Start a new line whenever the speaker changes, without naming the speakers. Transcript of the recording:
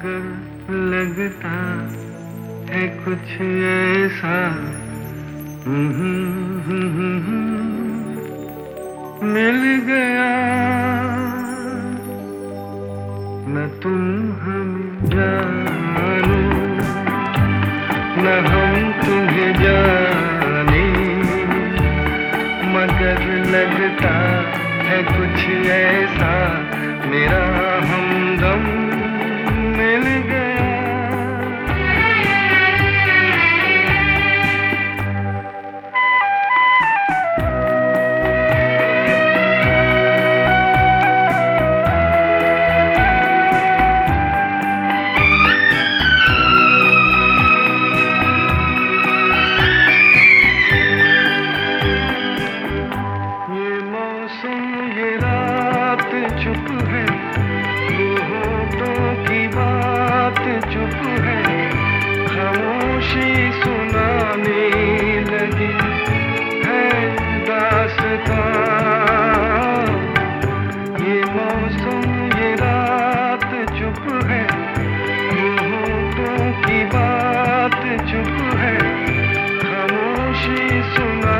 मगर लगता है कुछ ऐसा। मिल गया। न तुम हम जानो, न हम तुम्हें जाने। मगर लगता है कुछ ऐसा, मेरा हमदम चुप है। मोहब्बतों की बात चुप है। खामोशी सुनाने